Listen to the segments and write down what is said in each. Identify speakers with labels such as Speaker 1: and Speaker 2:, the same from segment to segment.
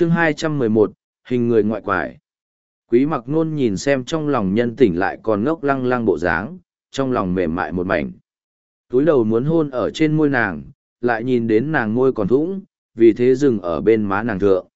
Speaker 1: chương 211, hình người ngoại quải. Quý mặc nôn nhìn xem trong lòng nhân tỉnh lại còn ngốc lăng lăng bộ dáng, trong lòng mềm mại một mảnh. Túi đầu muốn hôn ở trên môi nàng, lại nhìn đến nàng môi còn thũng, vì thế dừng ở bên má nàng thượng.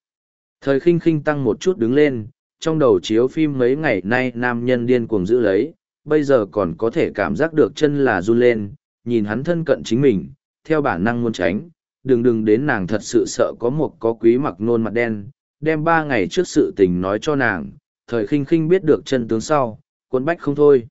Speaker 1: Thời khinh khinh tăng một chút đứng lên, trong đầu chiếu phim mấy ngày nay nam nhân điên cuồng giữ lấy, bây giờ còn có thể cảm giác được chân là run lên, nhìn hắn thân cận chính mình, theo bản năng muốn tránh, đừng đừng đến nàng thật sự sợ có một có quý mặc nôn mặt đen, đem ba ngày trước sự tình nói cho nàng, thời khinh khinh biết được chân tướng sau, cuốn bách không thôi.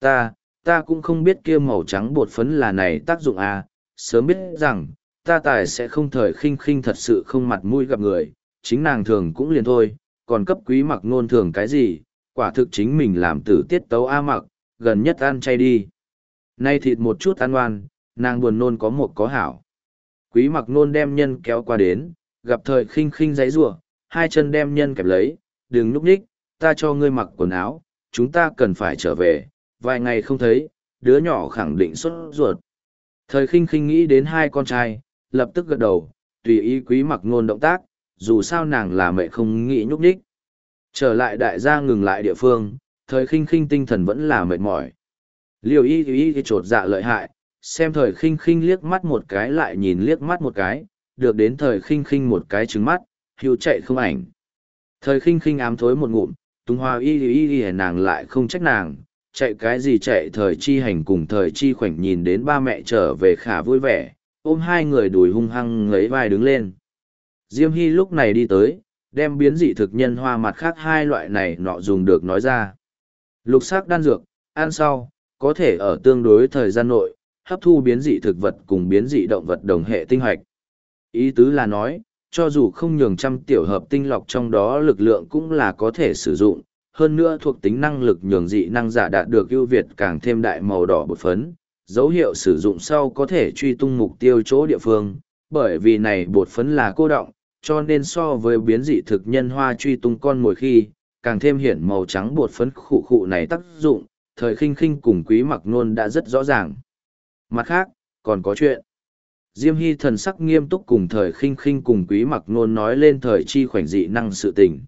Speaker 1: Ta, ta cũng không biết kia màu trắng bột phấn là này tác dụng à, sớm biết rằng, ta tài sẽ không thời khinh khinh thật sự không mặt mũi gặp người, chính nàng thường cũng liền thôi, còn cấp quý mặc nôn thường cái gì, quả thực chính mình làm tử tiết tấu A mặc, gần nhất ăn chay đi. Nay thịt một chút ăn oan, nàng buồn nôn có một có hảo. Quý mặc nôn đem nhân kéo qua đến, gặp thời khinh khinh giấy rủa hai chân đem nhân kẹp lấy, đừng núp ních, ta cho ngươi mặc quần áo, chúng ta cần phải trở về, vài ngày không thấy, đứa nhỏ khẳng định xuất ruột. Thời khinh khinh nghĩ đến hai con trai, lập tức gật đầu, tùy ý quý mặc nôn động tác, dù sao nàng là mẹ không nghĩ nhúc nhích. Trở lại đại gia ngừng lại địa phương, thời khinh khinh tinh thần vẫn là mệt mỏi. Liều y y y trột dạ lợi hại, xem thời khinh khinh liếc mắt một cái lại nhìn liếc mắt một cái, được đến thời khinh khinh một cái trứng mắt, hưu chạy không ảnh. Thời khinh khinh ám thối một ngụm, tung hoa y y y nàng lại không trách nàng, chạy cái gì chạy thời chi hành cùng thời chi khoảnh nhìn đến ba mẹ trở về khả vui vẻ, ôm hai người đùi hung hăng lấy vai đứng lên. Diêm Hy lúc này đi tới, đem biến dị thực nhân hoa mặt khác hai loại này nọ dùng được nói ra. Lục sắc đan dược, ăn sau, có thể ở tương đối thời gian nội, hấp thu biến dị thực vật cùng biến dị động vật đồng hệ tinh hoạch. Ý tứ là nói, cho dù không nhường trăm tiểu hợp tinh lọc trong đó lực lượng cũng là có thể sử dụng, hơn nữa thuộc tính năng lực nhường dị năng giả đạt được ưu việt càng thêm đại màu đỏ bột phấn, dấu hiệu sử dụng sau có thể truy tung mục tiêu chỗ địa phương, bởi vì này bột phấn là cô động, cho nên so với biến dị thực nhân hoa truy tung con mồi khi, càng thêm hiển màu trắng bột phấn khụ khụ này tác dụng, thời khinh khinh cùng quý mặc nôn đã rất rõ ràng. Mặt khác, còn có chuyện. Diêm Hy thần sắc nghiêm túc cùng thời khinh khinh cùng quý mặc nôn nói lên thời chi khoảnh dị năng sự tình.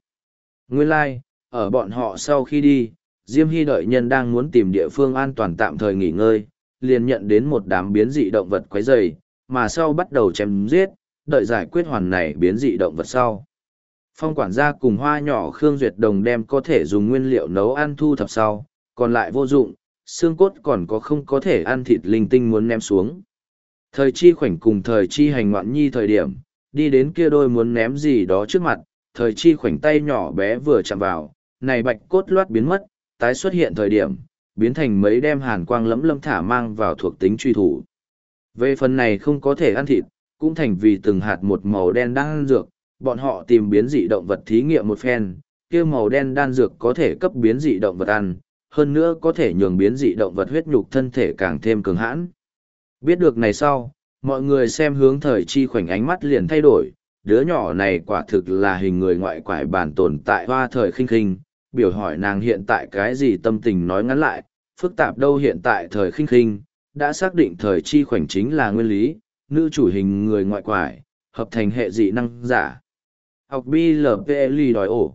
Speaker 1: Nguyên lai, like, ở bọn họ sau khi đi, Diêm Hy đợi nhân đang muốn tìm địa phương an toàn tạm thời nghỉ ngơi, liền nhận đến một đám biến dị động vật quấy rầy, mà sau bắt đầu chém giết, đợi giải quyết hoàn này biến dị động vật sau. Phong quản gia cùng hoa nhỏ Khương Duyệt Đồng đem có thể dùng nguyên liệu nấu ăn thu thập sau, còn lại vô dụng, xương cốt còn có không có thể ăn thịt linh tinh muốn ném xuống. Thời chi khoảnh cùng thời chi hành ngoạn nhi thời điểm, đi đến kia đôi muốn ném gì đó trước mặt, thời chi khoảnh tay nhỏ bé vừa chạm vào, này bạch cốt loát biến mất, tái xuất hiện thời điểm, biến thành mấy đem hàn quang lẫm lâm thả mang vào thuộc tính truy thủ. Về phần này không có thể ăn thịt, cũng thành vì từng hạt một màu đen đang ăn dược, bọn họ tìm biến dị động vật thí nghiệm một phen, kia màu đen đan dược có thể cấp biến dị động vật ăn, hơn nữa có thể nhường biến dị động vật huyết nhục thân thể càng thêm cường hãn. Biết được này sau, mọi người xem hướng thời chi khoảnh ánh mắt liền thay đổi, đứa nhỏ này quả thực là hình người ngoại quải bản tồn tại hoa thời khinh khinh, biểu hỏi nàng hiện tại cái gì tâm tình nói ngắn lại, phức tạp đâu hiện tại thời khinh khinh, đã xác định thời chi khoảnh chính là nguyên lý, nữ chủ hình người ngoại quải, hợp thành hệ dị năng giả. Học BLPLI đòi ổ.